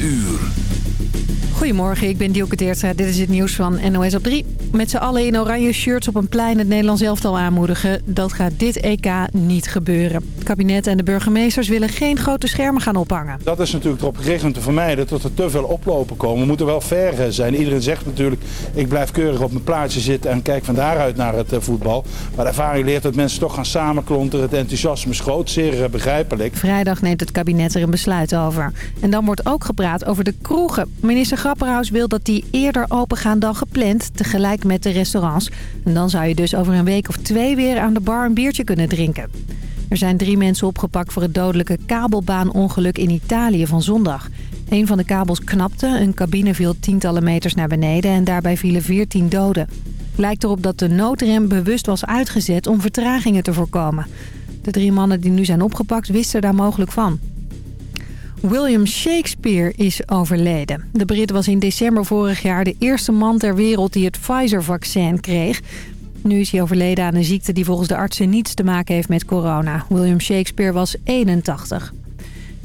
uur. Goedemorgen, ik ben Dielke Teertstra. Dit is het nieuws van NOS op 3. Met z'n allen in oranje shirts op een plein het Nederlands elftal aanmoedigen. Dat gaat dit EK niet gebeuren. Het kabinet en de burgemeesters willen geen grote schermen gaan ophangen. Dat is natuurlijk erop gericht om te vermijden dat er te veel oplopen komen. We moeten wel fair zijn. Iedereen zegt natuurlijk, ik blijf keurig op mijn plaatsje zitten en kijk van daaruit naar het eh, voetbal. Maar de ervaring leert dat mensen toch gaan samenklonteren. Het enthousiasme is groot, zeer eh, begrijpelijk. Vrijdag neemt het kabinet er een besluit over. En dan wordt ook gepraat over de kroegen. Minister Grapperhaus wil dat die eerder open gaan dan gepland, tegelijk met de restaurants. En dan zou je dus over een week of twee weer aan de bar een biertje kunnen drinken. Er zijn drie mensen opgepakt voor het dodelijke kabelbaanongeluk in Italië van zondag. Een van de kabels knapte, een cabine viel tientallen meters naar beneden en daarbij vielen 14 doden. Lijkt erop dat de noodrem bewust was uitgezet om vertragingen te voorkomen. De drie mannen die nu zijn opgepakt wisten daar mogelijk van. William Shakespeare is overleden. De Brit was in december vorig jaar de eerste man ter wereld die het Pfizer-vaccin kreeg. Nu is hij overleden aan een ziekte die volgens de artsen niets te maken heeft met corona. William Shakespeare was 81.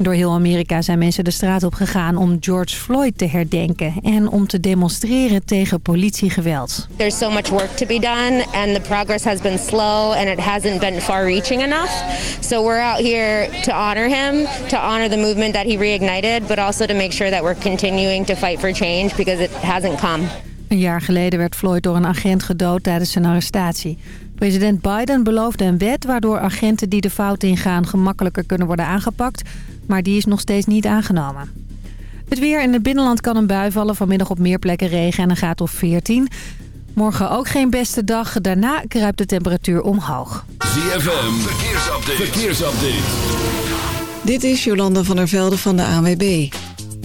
Door heel Amerika zijn mensen de straat op gegaan om George Floyd te herdenken... en om te demonstreren tegen politiegeweld. There's so much work to be done and the progress has been slow and it hasn't been far-reaching enough. So we're out here to honor him, to honor the movement that he reignited... but also to make sure that we're continuing to fight for change because it hasn't come. Een jaar geleden werd Floyd door een agent gedood tijdens zijn arrestatie. President Biden beloofde een wet waardoor agenten die de fout ingaan gemakkelijker kunnen worden aangepakt. Maar die is nog steeds niet aangenomen. Het weer in het binnenland kan een bui vallen. Vanmiddag op meer plekken regen en een gaat op 14. Morgen ook geen beste dag. Daarna kruipt de temperatuur omhoog. ZFM, verkeersupdate. verkeersupdate. Dit is Jolanda van der Velde van de ANWB.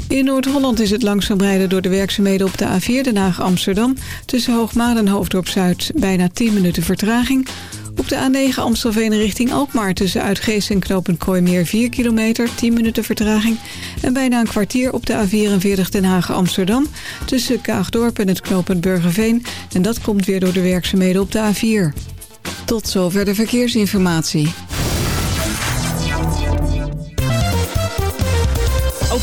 In Noord-Holland is het langzaam rijden door de werkzaamheden op de A4 Den Haag-Amsterdam. Tussen Hoogmaar en Hoofddorp-Zuid bijna 10 minuten vertraging. Op de A9 Amstelveen richting Alkmaar tussen Uitgeest en Knopend Kooimeer 4 kilometer, 10 minuten vertraging. En bijna een kwartier op de A44 Den Haag-Amsterdam tussen Kaagdorp en het Knopend Burgerveen. En dat komt weer door de werkzaamheden op de A4. Tot zover de verkeersinformatie.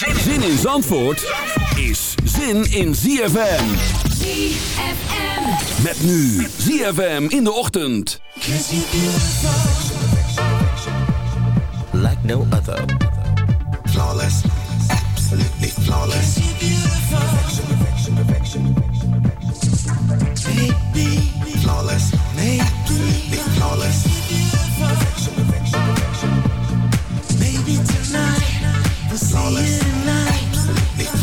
Zin in Zandvoort is zin in ZFM. ZFM. Met nu ZFM in de ochtend. like no other. Flawless, absolutely flawless. Perfection, perfection, perfection. Baby, flawless, absolutely flawless. Perfection, perfection, perfection. Maybe tonight, we'll flawless,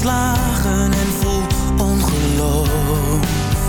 verslagen en vol ongeloof.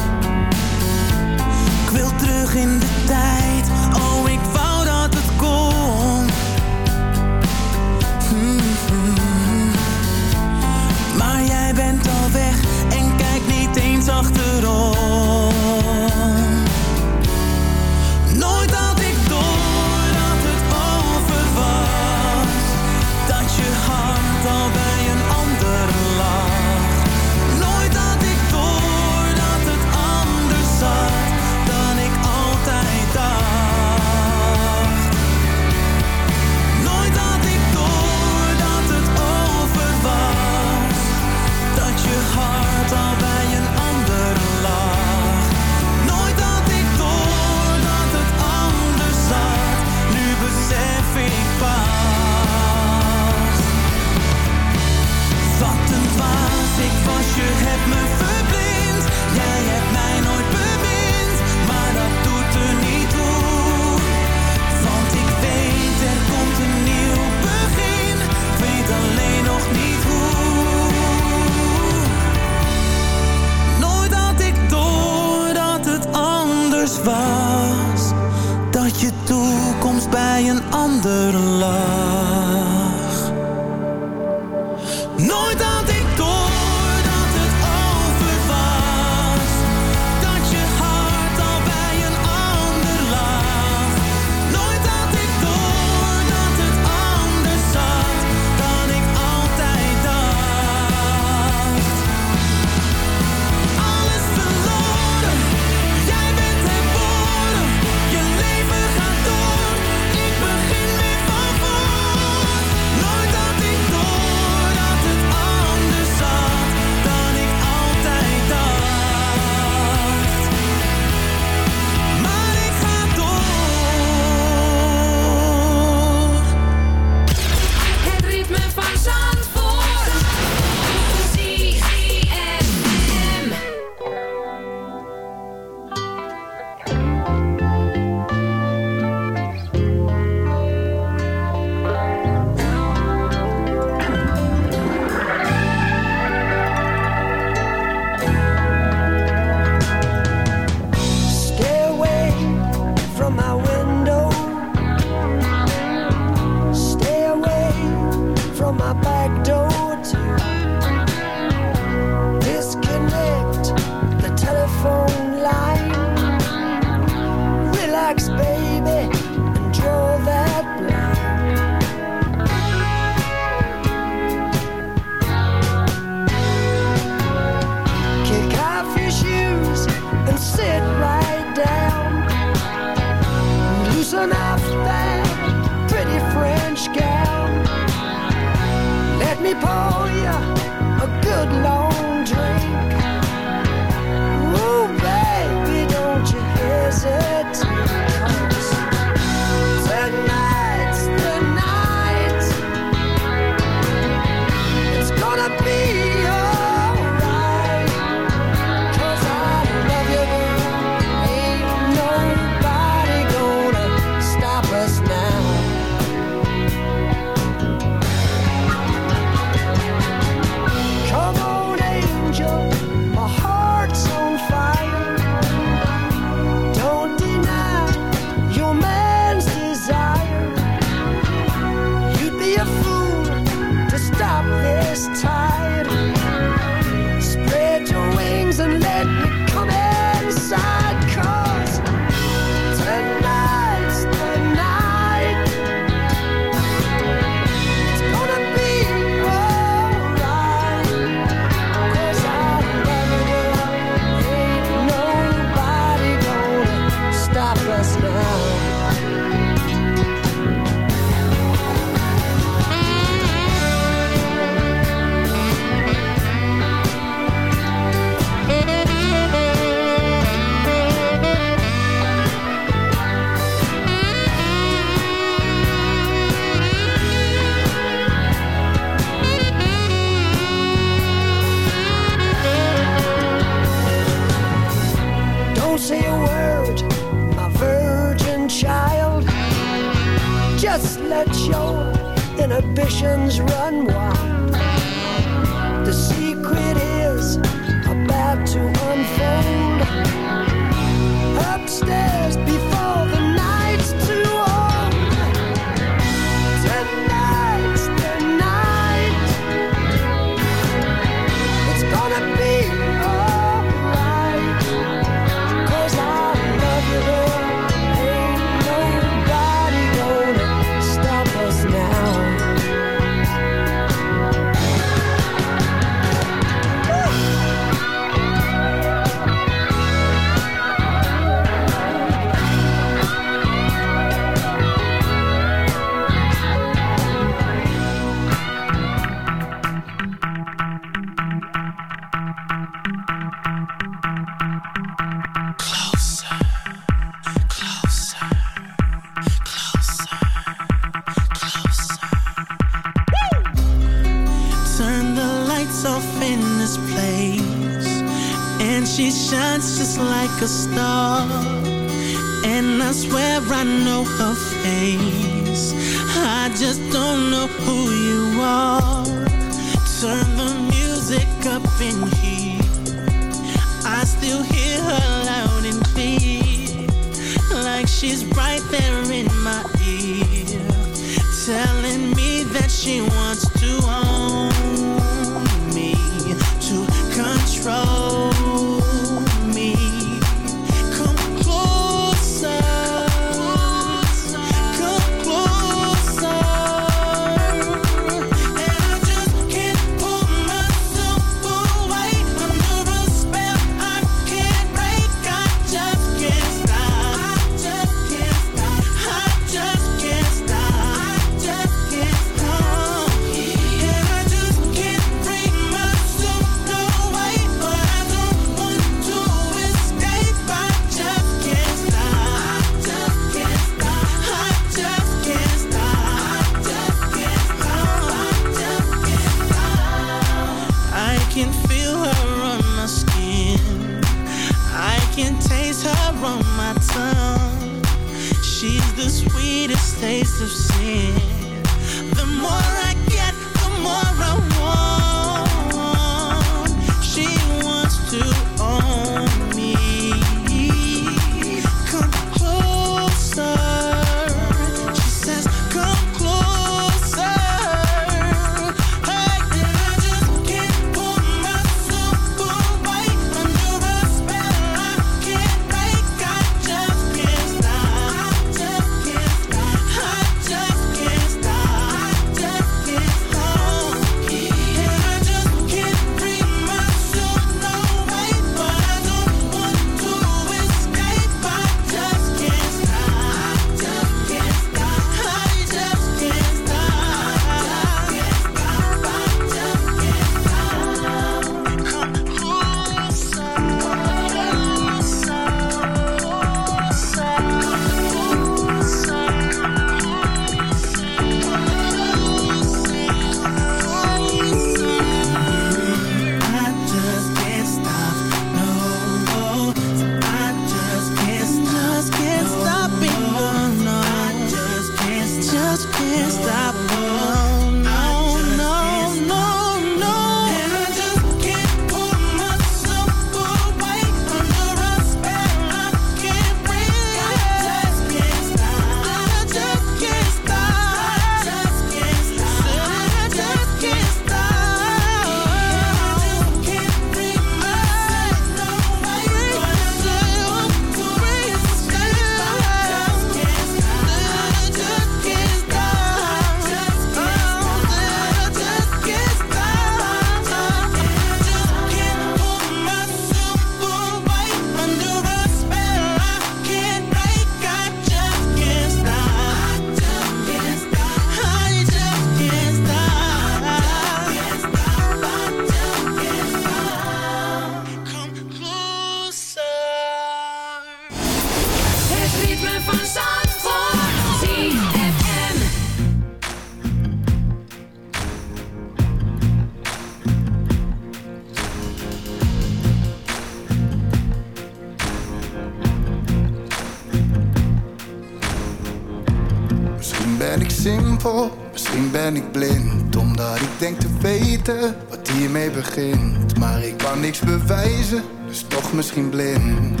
Niks bewijzen, dus toch misschien blind.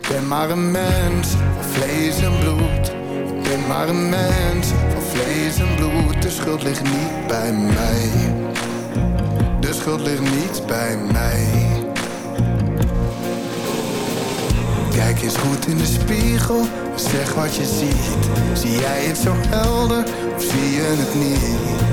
Ik ben maar een mens van vlees en bloed. Ik ben maar een mens van vlees en bloed. De schuld ligt niet bij mij. De schuld ligt niet bij mij. Kijk eens goed in de spiegel, zeg wat je ziet. Zie jij het zo helder of zie je het niet?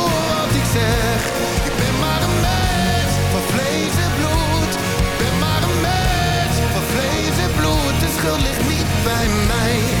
bij mij.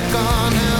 Ik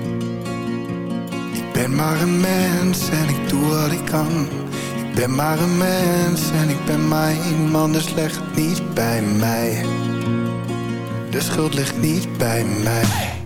Ben maar een mens en ik doe wat ik kan. Ik ben maar een mens en ik ben maar iemand, dus leg het niet bij mij. De schuld ligt niet bij mij.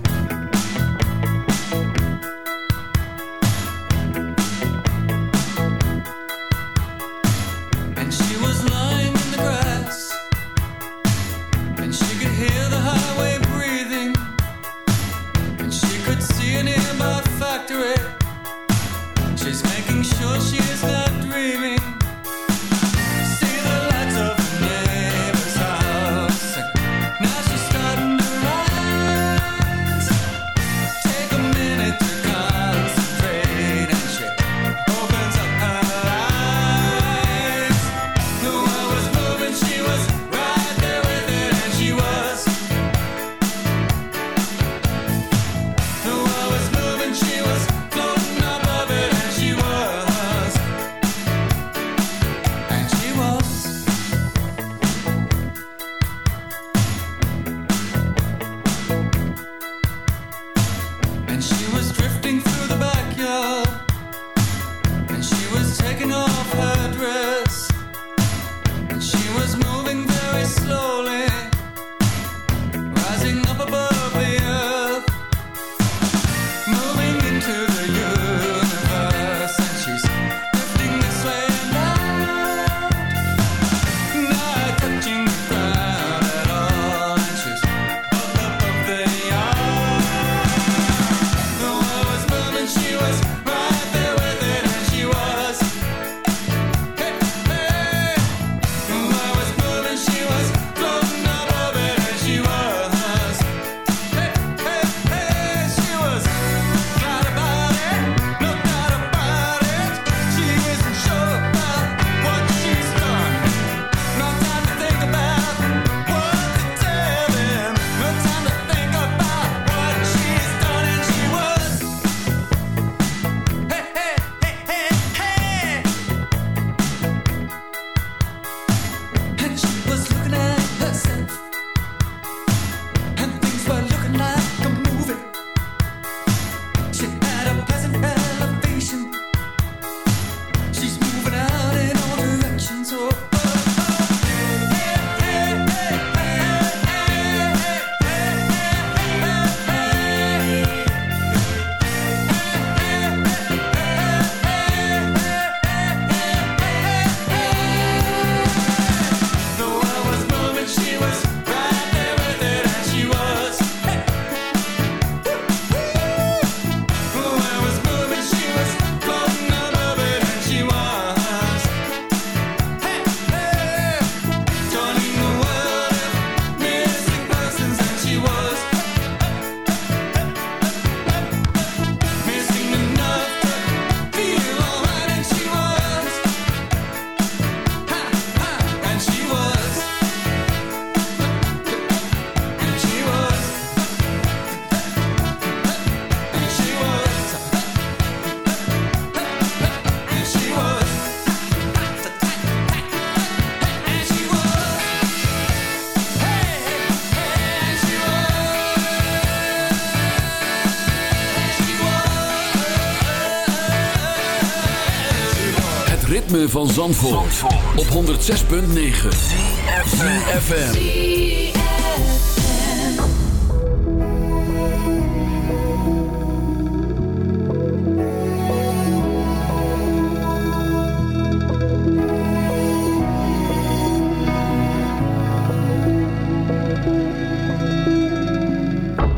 Ritme van Zandvoort, op 106.9 CFFM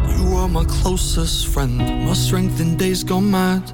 You are my closest friend, my strength in days gone mad.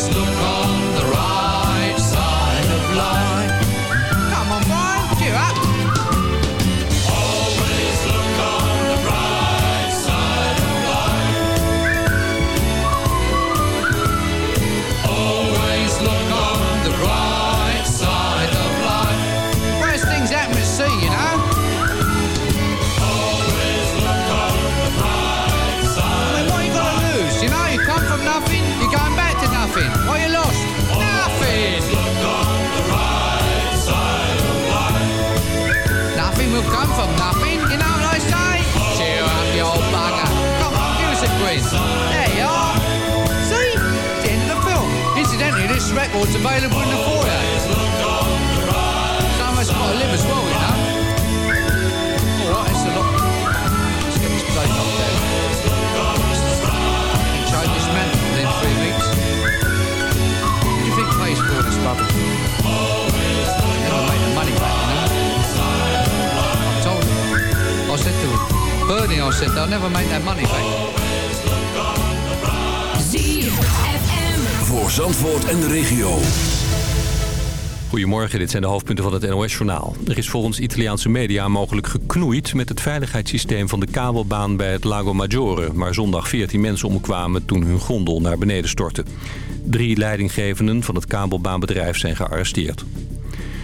Always look on Dit zijn de hoofdpunten van het NOS-journaal. Er is volgens Italiaanse media mogelijk geknoeid met het veiligheidssysteem van de kabelbaan bij het Lago Maggiore... waar zondag 14 mensen omkwamen toen hun gondel naar beneden stortte. Drie leidinggevenden van het kabelbaanbedrijf zijn gearresteerd.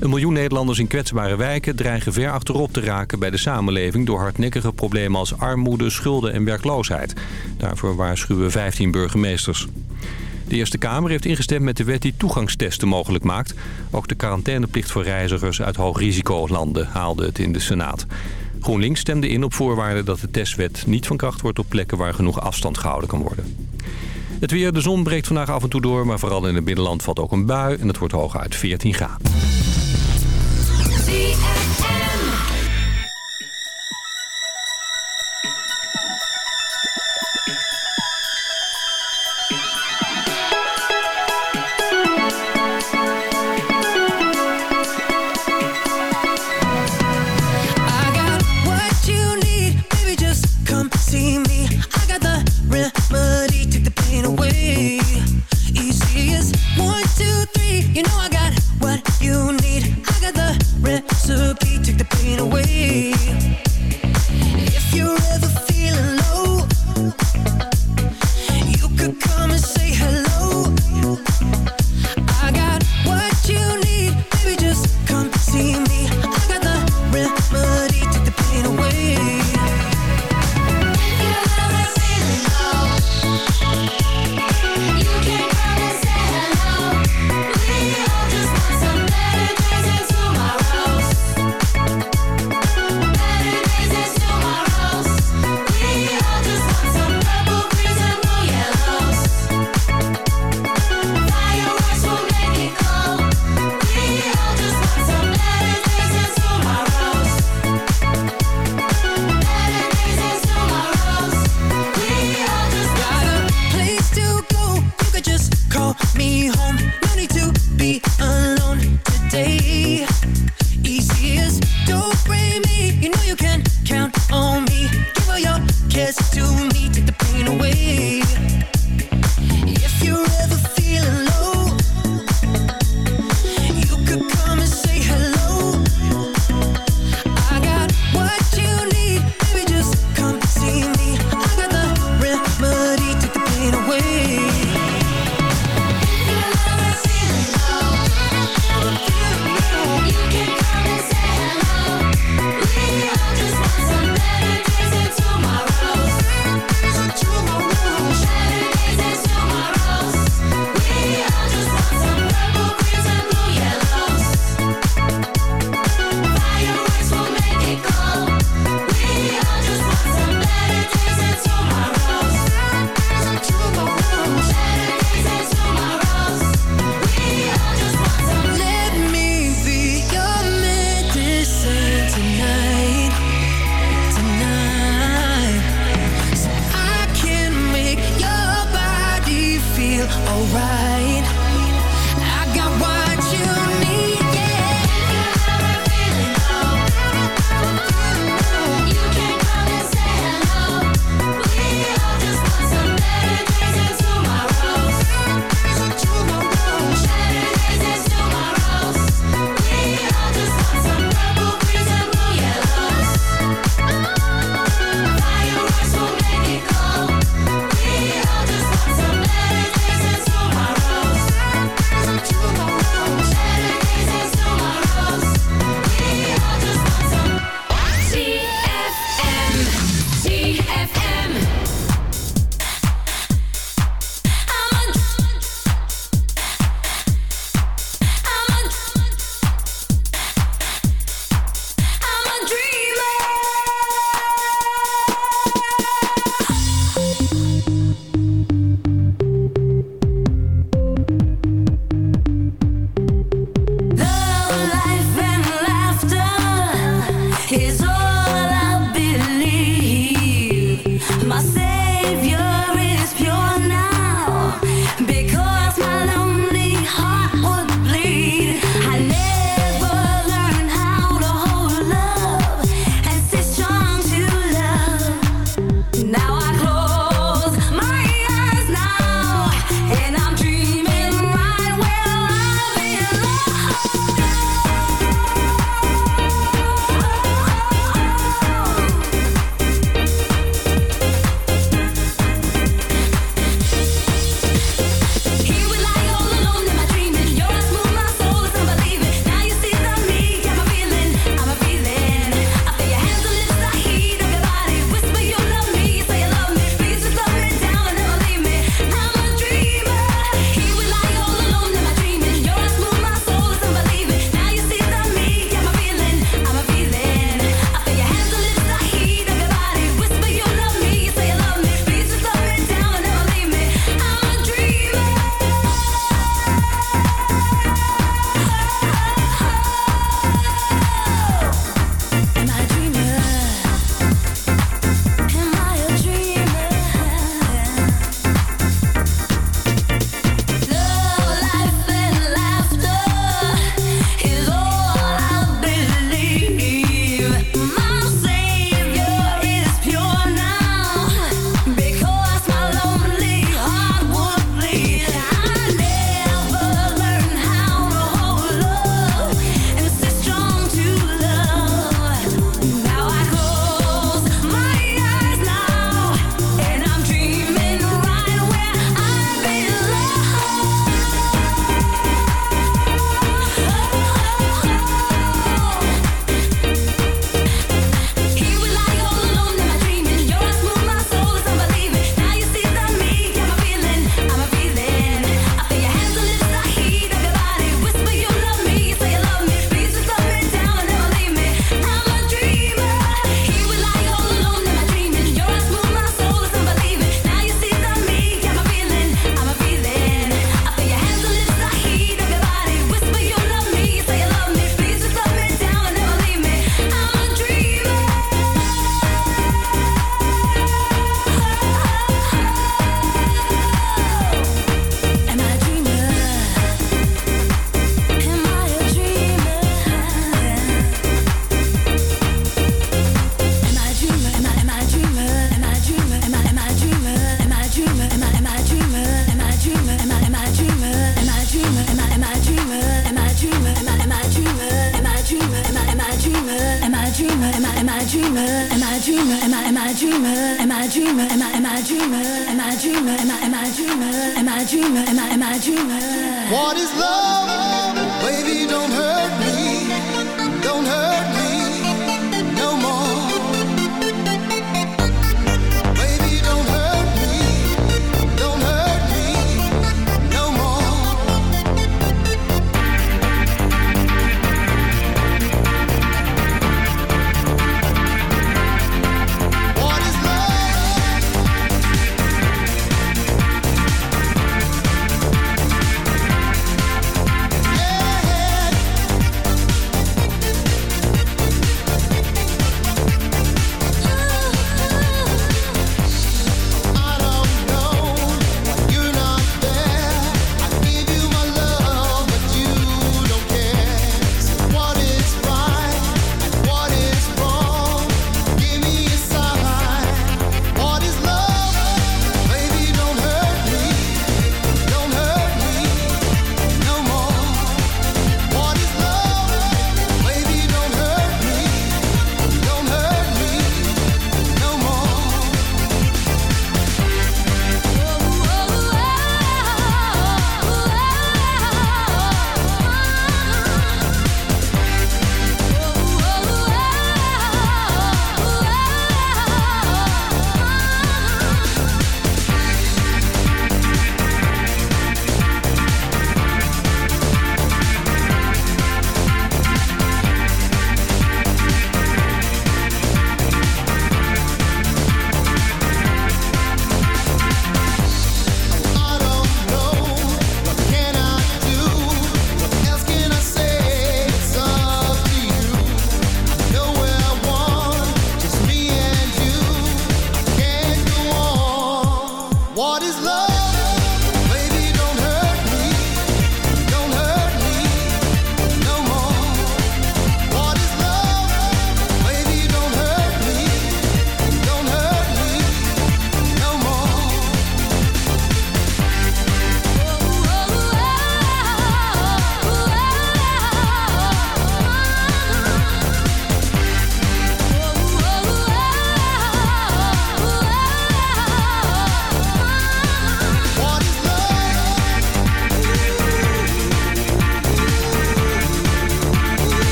Een miljoen Nederlanders in kwetsbare wijken dreigen ver achterop te raken bij de samenleving... door hardnekkige problemen als armoede, schulden en werkloosheid. Daarvoor waarschuwen 15 burgemeesters. De Eerste Kamer heeft ingestemd met de wet die toegangstesten mogelijk maakt. Ook de quarantaineplicht voor reizigers uit hoogrisicolanden haalde het in de Senaat. GroenLinks stemde in op voorwaarde dat de testwet niet van kracht wordt op plekken waar genoeg afstand gehouden kan worden. Het weer, de zon breekt vandaag af en toe door, maar vooral in het binnenland valt ook een bui en het wordt hooguit 14 graden.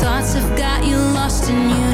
thoughts have got you lost in you.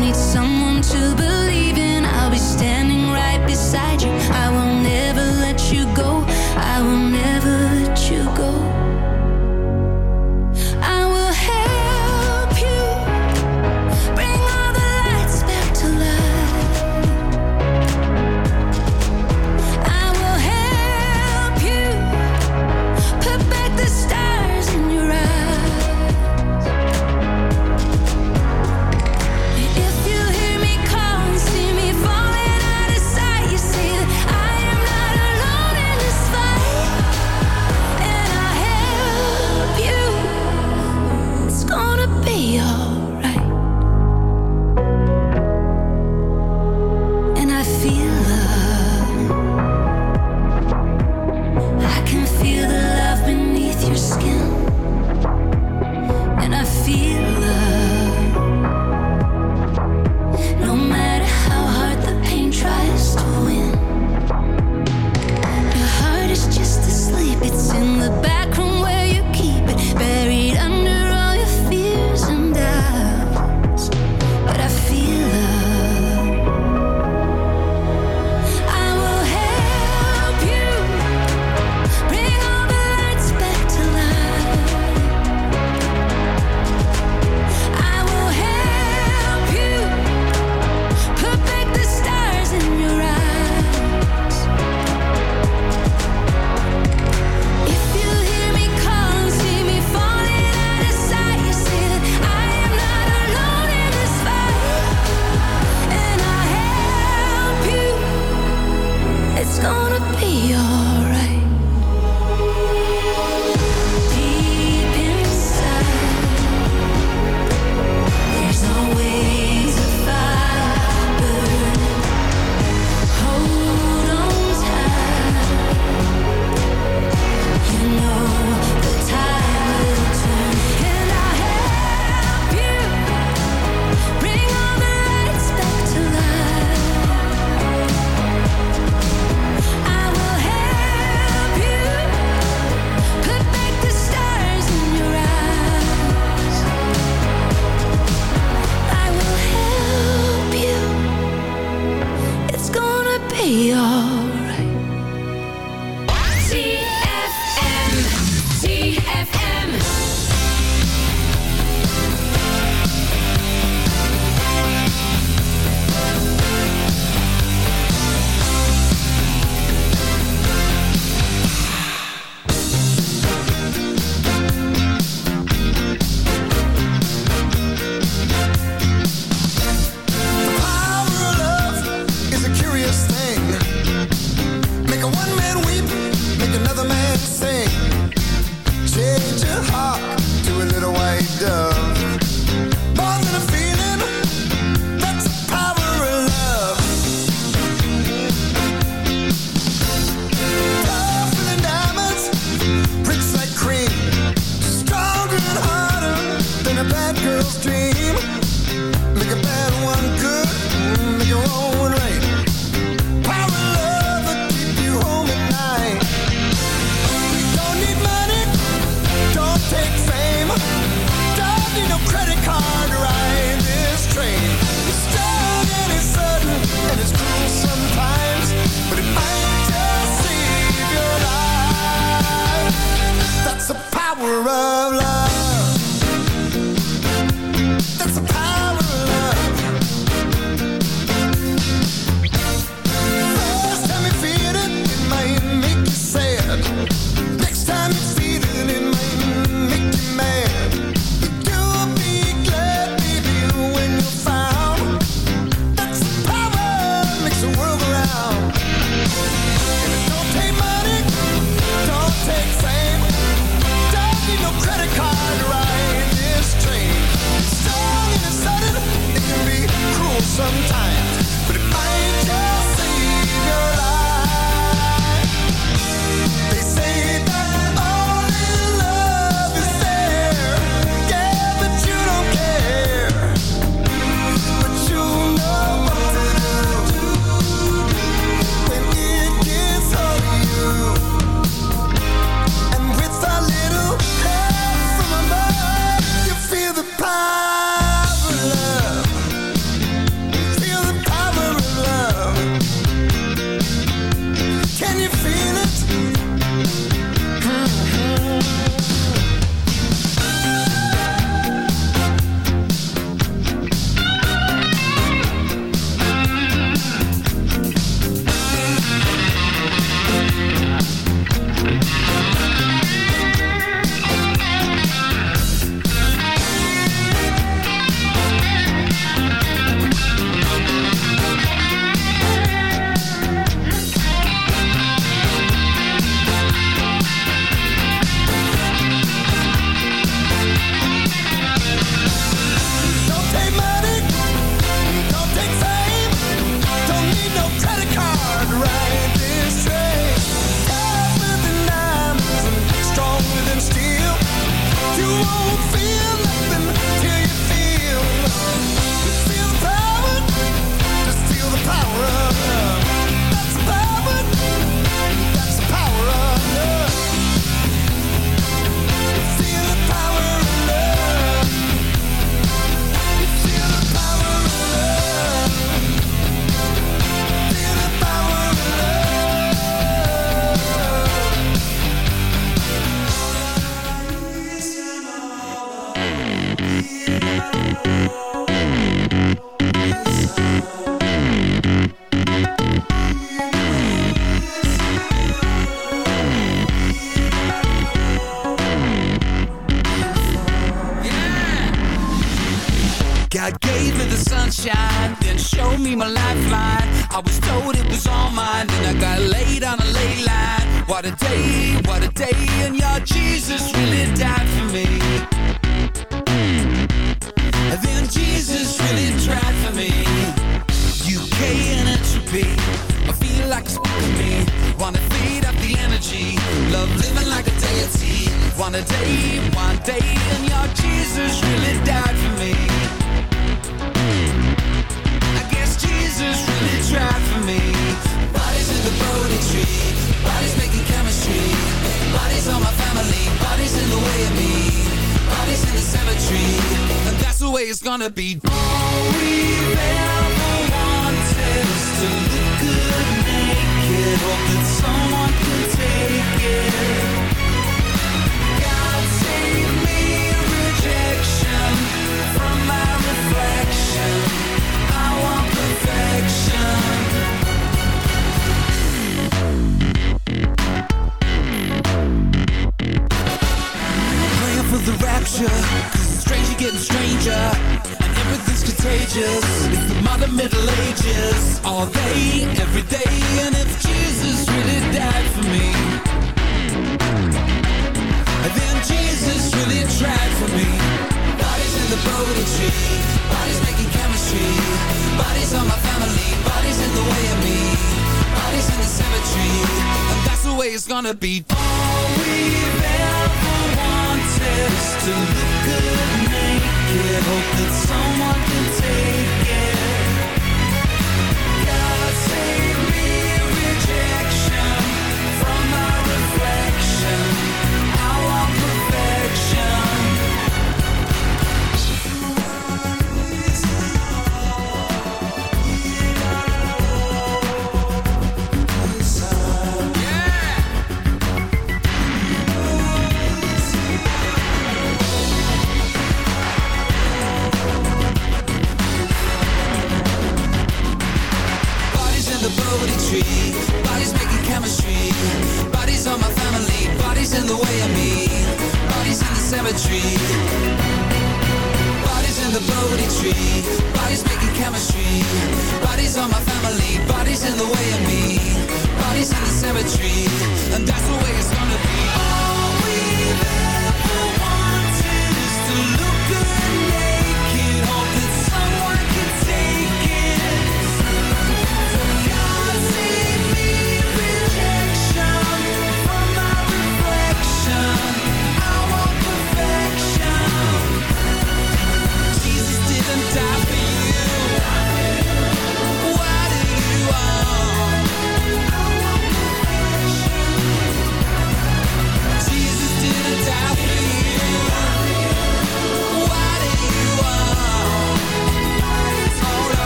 Your. you're.